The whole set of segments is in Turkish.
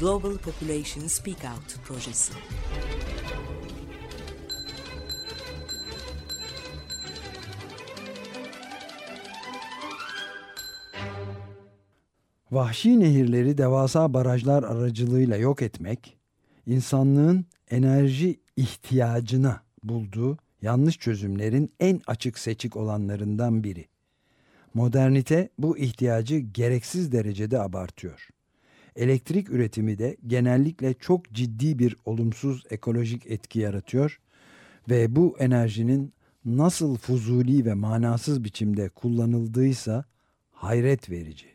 Global Population Speak Out projesi. Vahşi nehirleri devasa barajlar aracılığıyla yok etmek, insanlığın enerji ihtiyacına bulduğu yanlış çözümlerin en açık seçik olanlarından biri. Modernite bu ihtiyacı gereksiz derecede abartıyor. Elektrik üretimi de genellikle çok ciddi bir olumsuz ekolojik etki yaratıyor ve bu enerjinin nasıl fuzuli ve manasız biçimde kullanıldıysa hayret verici.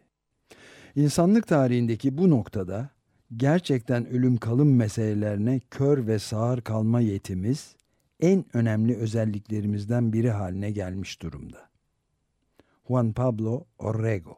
İnsanlık tarihindeki bu noktada gerçekten ölüm kalım meselelerine kör ve sağır kalma yetimiz en önemli özelliklerimizden biri haline gelmiş durumda. Juan Pablo Orrego